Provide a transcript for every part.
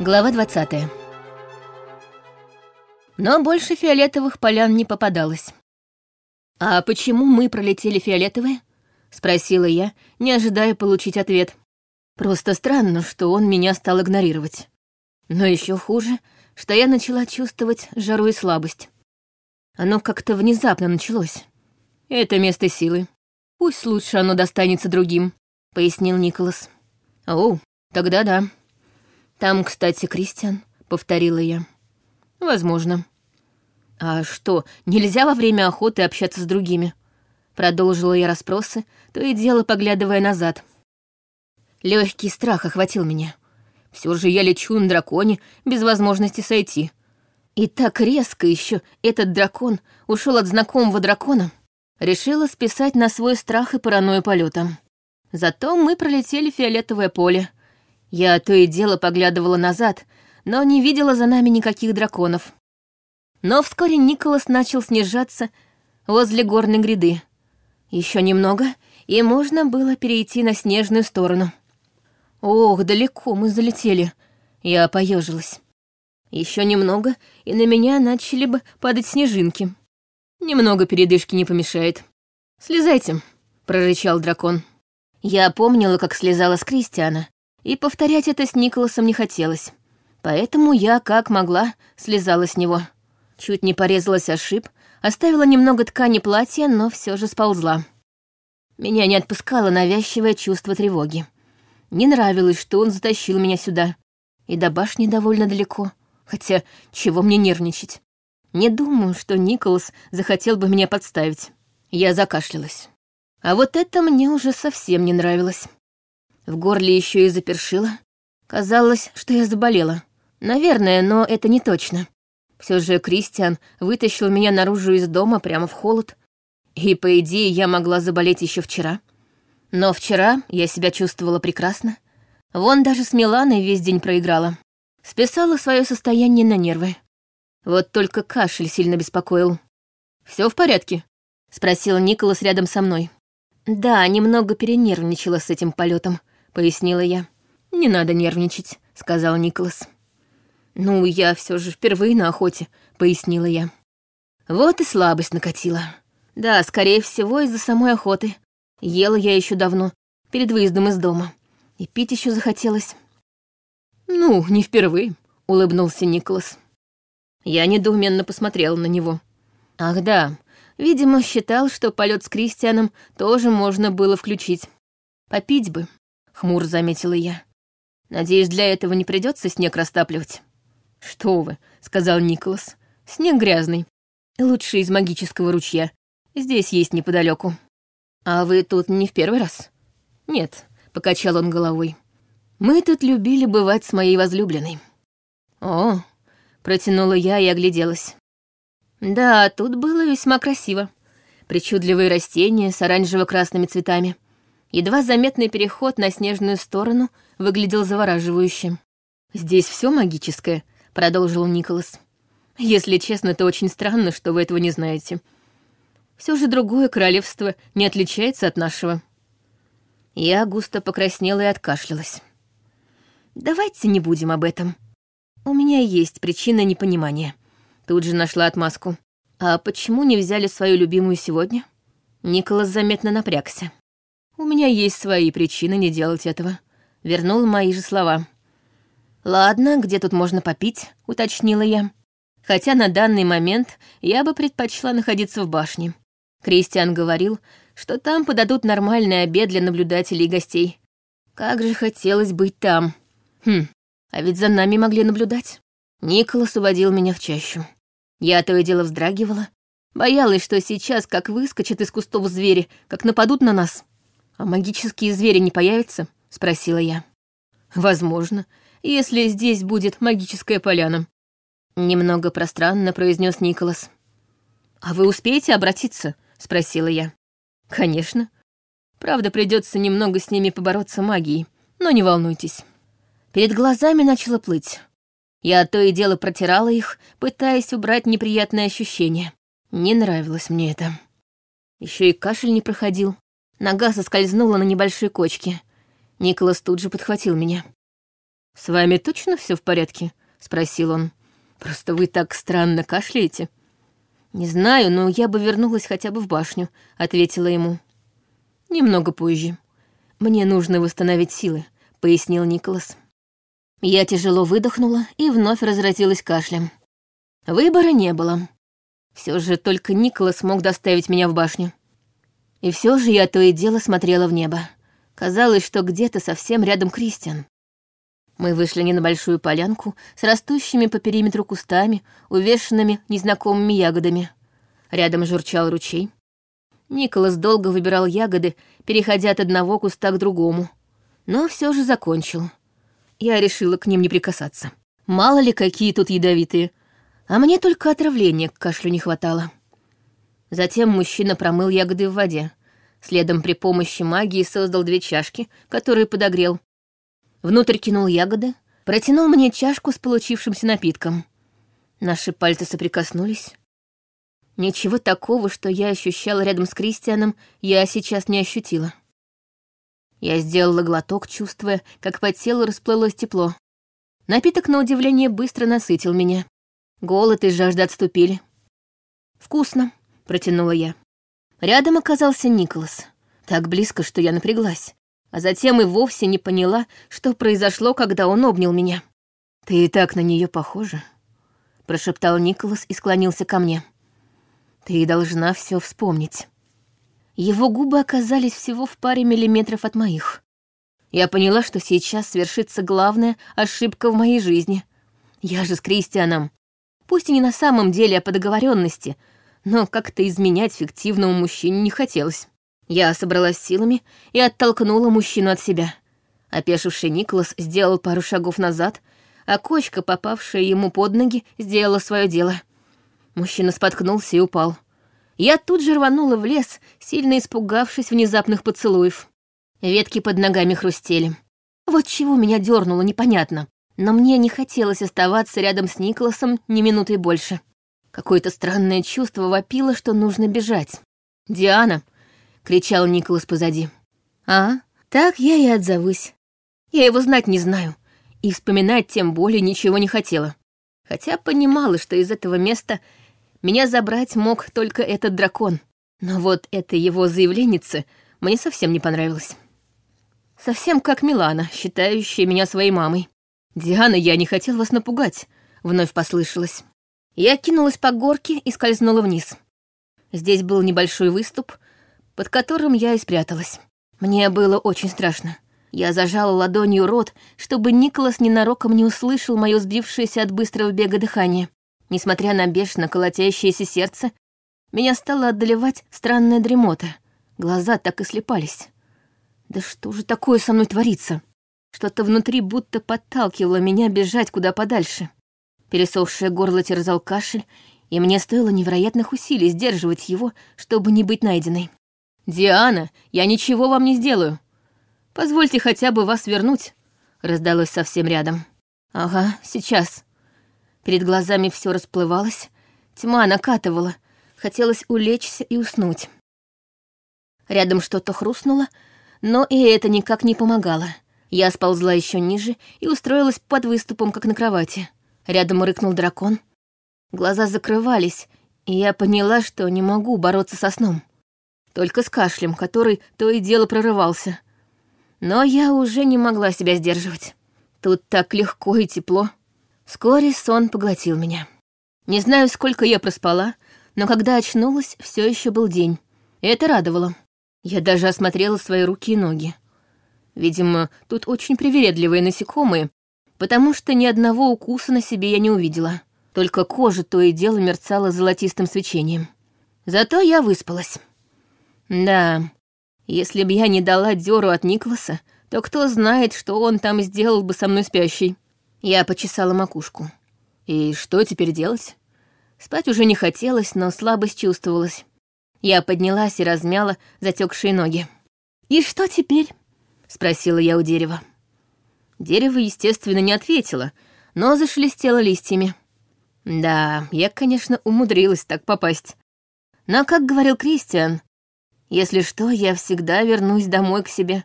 Глава 20. Но больше фиолетовых полян не попадалось. «А почему мы пролетели фиолетовые?» — спросила я, не ожидая получить ответ. Просто странно, что он меня стал игнорировать. Но еще хуже, что я начала чувствовать жару и слабость. Оно как-то внезапно началось. Это место силы. Пусть лучше оно достанется другим, — пояснил Николас. «О, тогда да», «Там, кстати, Кристиан», — повторила я. «Возможно». «А что, нельзя во время охоты общаться с другими?» Продолжила я расспросы, то и дело поглядывая назад. Легкий страх охватил меня. Все же я лечу на драконе без возможности сойти. И так резко еще этот дракон ушел от знакомого дракона. Решила списать на свой страх и паранойю полета. Зато мы пролетели фиолетовое поле — я то и дело поглядывала назад, но не видела за нами никаких драконов. Но вскоре Николас начал снижаться возле горной гряды. Еще немного, и можно было перейти на снежную сторону. Ох, далеко мы залетели. Я поежилась. Еще немного, и на меня начали бы падать снежинки. Немного передышки не помешает. «Слезайте», — прорычал дракон. Я помнила, как слезала с Кристиана, и повторять это с Николасом не хотелось. Поэтому я, как могла, слезала с него. Чуть не порезалась о шип, оставила немного ткани платья, но все же сползла. Меня не отпускало навязчивое чувство тревоги. Не нравилось, что он затащил меня сюда. И до башни довольно далеко. Хотя, чего мне нервничать? Не думаю, что Николас захотел бы меня подставить. Я закашлялась. А вот это мне уже совсем не нравилось. В горле еще и запершило. Казалось, что я заболела. Наверное, но это не точно. Все же Кристиан вытащил меня наружу из дома прямо в холод. И, по идее, я могла заболеть еще вчера. Но вчера я себя чувствовала прекрасно. Вон даже с Миланой весь день проиграла. Списала свое состояние на нервы. Вот только кашель сильно беспокоил. Все в порядке?» — спросил Николас рядом со мной. «Да, немного перенервничала с этим полетом, — пояснила я. «Не надо нервничать», — сказал Николас. «Ну, я все же впервые на охоте», — пояснила я. Вот и слабость накатила. Да, скорее всего, из-за самой охоты. Ела я еще давно, перед выездом из дома. И пить еще захотелось. «Ну, не впервые», — улыбнулся Николас. Я недоуменно посмотрела на него. «Ах да, видимо, считал, что полет с Кристианом тоже можно было включить. Попить бы, — хмур заметила я. «Надеюсь, для этого не придется снег растапливать». «Что вы», — сказал Николас. «Снег грязный. Лучше из магического ручья. Здесь есть неподалеку. «А вы тут не в первый раз?» «Нет», — покачал он головой. «Мы тут любили бывать с моей возлюбленной». «О», — протянула я и огляделась. «Да, тут было весьма красиво. Причудливые растения с оранжево-красными цветами. Едва заметный переход на снежную сторону выглядел завораживающим. «Здесь все магическое», — продолжил Николас. «Если честно, то очень странно, что вы этого не знаете. Все же другое королевство не отличается от нашего». Я густо покраснела и откашлялась. «Давайте не будем об этом. У меня есть причина непонимания». Тут же нашла отмазку. «А почему не взяли свою любимую сегодня?» Николас заметно напрягся. У меня есть свои причины не делать этого. Вернул мои же слова. «Ладно, где тут можно попить?» — уточнила я. Хотя на данный момент я бы предпочла находиться в башне. Кристиан говорил, что там подадут нормальный обед для наблюдателей и гостей. Как же хотелось быть там. Хм, а ведь за нами могли наблюдать. Николас уводил меня в чащу. Я то и дело вздрагивала. Боялась, что сейчас, как выскочат из кустов звери, как нападут на нас. «А магические звери не появятся?» — спросила я. «Возможно, если здесь будет магическая поляна», — немного пространно произнес Николас. «А вы успеете обратиться?» — спросила я. «Конечно. Правда, придется немного с ними побороться магией, но не волнуйтесь». Перед глазами начало плыть. Я то и дело протирала их, пытаясь убрать неприятные ощущения. Не нравилось мне это. Еще и кашель не проходил. Нога соскользнула на небольшой кочке. Николас тут же подхватил меня. «С вами точно все в порядке?» — спросил он. «Просто вы так странно кашляете». «Не знаю, но я бы вернулась хотя бы в башню», — ответила ему. «Немного позже. Мне нужно восстановить силы», — пояснил Николас. Я тяжело выдохнула и вновь разразилась кашлем. Выбора не было. Все же только Николас мог доставить меня в башню. И все же я то и дело смотрела в небо. Казалось, что где-то совсем рядом Кристиан. Мы вышли не на большую полянку с растущими по периметру кустами, увешанными незнакомыми ягодами. Рядом журчал ручей. Николас долго выбирал ягоды, переходя от одного куста к другому. Но все же закончил. Я решила к ним не прикасаться. Мало ли, какие тут ядовитые. А мне только отравления к кашлю не хватало. Затем мужчина промыл ягоды в воде. Следом при помощи магии создал две чашки, которые подогрел, внутрь кинул ягоды, протянул мне чашку с получившимся напитком. Наши пальцы соприкоснулись. Ничего такого, что я ощущала рядом с Кристианом, я сейчас не ощутила. Я сделала глоток, чувствуя, как по телу расплылось тепло. Напиток, на удивление, быстро насытил меня. Голод и жажда отступили. «Вкусно», — протянула я. Рядом оказался Николас. Так близко, что я напряглась а затем и вовсе не поняла, что произошло, когда он обнял меня. «Ты и так на нее похожа», — прошептал Николас и склонился ко мне. «Ты должна все вспомнить». Его губы оказались всего в паре миллиметров от моих. Я поняла, что сейчас свершится главная ошибка в моей жизни. Я же с Кристианом. Пусть и не на самом деле, а по договоренности, но как-то изменять фиктивному мужчине не хотелось. Я собралась силами и оттолкнула мужчину от себя. Опешивший Николас сделал пару шагов назад, а кочка, попавшая ему под ноги, сделала свое дело. Мужчина споткнулся и упал. Я тут же рванула в лес, сильно испугавшись внезапных поцелуев. Ветки под ногами хрустели. Вот чего меня дернуло, непонятно. Но мне не хотелось оставаться рядом с Николасом ни минуты больше. Какое-то странное чувство вопило, что нужно бежать. «Диана!» — кричал Николас позади. «А, так я и отзовусь. Я его знать не знаю, и вспоминать тем более ничего не хотела. Хотя понимала, что из этого места меня забрать мог только этот дракон. Но вот эта его заявленница мне совсем не понравилась. Совсем как Милана, считающая меня своей мамой. «Диана, я не хотел вас напугать», — вновь послышалось. Я кинулась по горке и скользнула вниз. Здесь был небольшой выступ, под которым я и спряталась. Мне было очень страшно. Я зажала ладонью рот, чтобы Николас ненароком не услышал мое сбившееся от быстрого бега дыхание. Несмотря на бешено колотящееся сердце, меня стало одолевать странная дремота. Глаза так и слепались. Да что же такое со мной творится? Что-то внутри будто подталкивало меня бежать куда подальше. Пересохшее горло терзал кашель, и мне стоило невероятных усилий сдерживать его, чтобы не быть найденной. «Диана, я ничего вам не сделаю. Позвольте хотя бы вас вернуть», — раздалось совсем рядом. «Ага, сейчас». Перед глазами все расплывалось, тьма накатывала, хотелось улечься и уснуть. Рядом что-то хрустнуло, но и это никак не помогало. Я сползла еще ниже и устроилась под выступом, как на кровати. Рядом рыкнул дракон. Глаза закрывались, и я поняла, что не могу бороться со сном только с кашлем, который то и дело прорывался. Но я уже не могла себя сдерживать. Тут так легко и тепло. Вскоре сон поглотил меня. Не знаю, сколько я проспала, но когда очнулась, все еще был день. И это радовало. Я даже осмотрела свои руки и ноги. Видимо, тут очень привередливые насекомые, потому что ни одного укуса на себе я не увидела. Только кожа то и дело мерцала золотистым свечением. Зато я выспалась. Да, если бы я не дала дёру от Никласа, то кто знает, что он там сделал бы со мной спящей. Я почесала макушку. И что теперь делать? Спать уже не хотелось, но слабость чувствовалась. Я поднялась и размяла затекшие ноги. «И что теперь?» — спросила я у дерева. Дерево, естественно, не ответило, но зашелестело листьями. Да, я, конечно, умудрилась так попасть. Но, как говорил Кристиан, если что, я всегда вернусь домой к себе.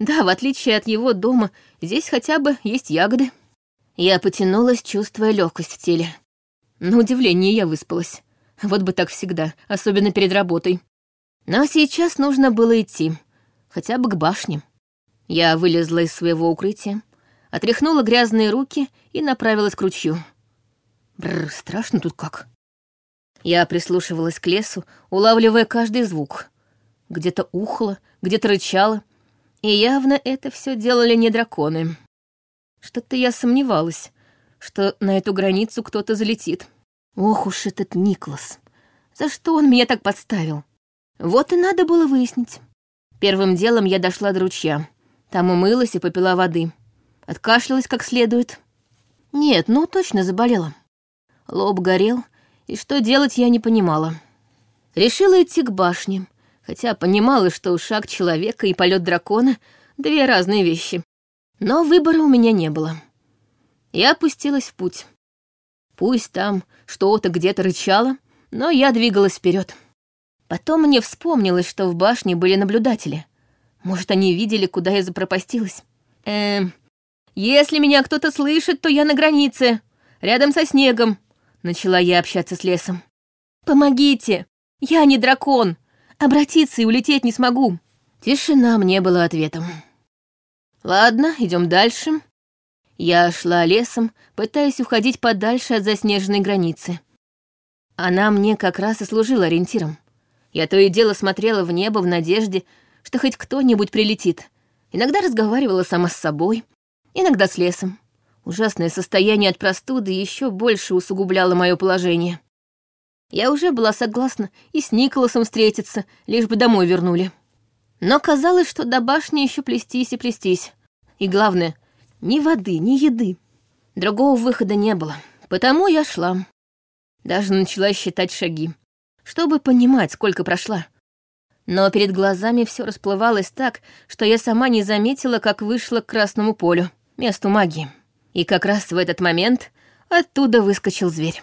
Да, в отличие от его дома, здесь хотя бы есть ягоды. Я потянулась, чувствуя легкость в теле. На удивление я выспалась. Вот бы так всегда, особенно перед работой. Но сейчас нужно было идти, хотя бы к башне. Я вылезла из своего укрытия, отряхнула грязные руки и направилась к ручью. Бррр, страшно тут как. Я прислушивалась к лесу, улавливая каждый звук. Где-то ухло, где-то рычало, и явно это все делали не драконы. Что-то я сомневалась, что на эту границу кто-то залетит. Ох уж этот Никлас. За что он меня так подставил? Вот и надо было выяснить. Первым делом я дошла до ручья. Там умылась и попила воды. Откашлялась как следует. Нет, ну точно заболела. Лоб горел, и что делать я не понимала. Решила идти к башне, хотя понимала, что шаг человека и полет дракона — две разные вещи. Но выбора у меня не было. Я опустилась в путь. Пусть там что-то где-то рычало, но я двигалась вперед. Потом мне вспомнилось, что в башне были наблюдатели. Может, они видели, куда я запропастилась. Эм, если меня кто-то слышит, то я на границе, рядом со снегом. Начала я общаться с лесом. Помогите, я не дракон. Обратиться и улететь не смогу. Тишина мне была ответом. Ладно, идем дальше. Я шла лесом, пытаясь уходить подальше от заснеженной границы. Она мне как раз и служила ориентиром. Я то и дело смотрела в небо в надежде, что хоть кто-нибудь прилетит. Иногда разговаривала сама с собой, иногда с лесом. Ужасное состояние от простуды еще больше усугубляло мое положение. Я уже была согласна и с Николасом встретиться, лишь бы домой вернули. Но казалось, что до башни еще плестись и плестись. И главное, ни воды, ни еды. Другого выхода не было, потому я шла. Даже начала считать шаги, чтобы понимать, сколько прошла. Но перед глазами все расплывалось так, что я сама не заметила, как вышла к Красному полю, месту магии. И как раз в этот момент оттуда выскочил зверь.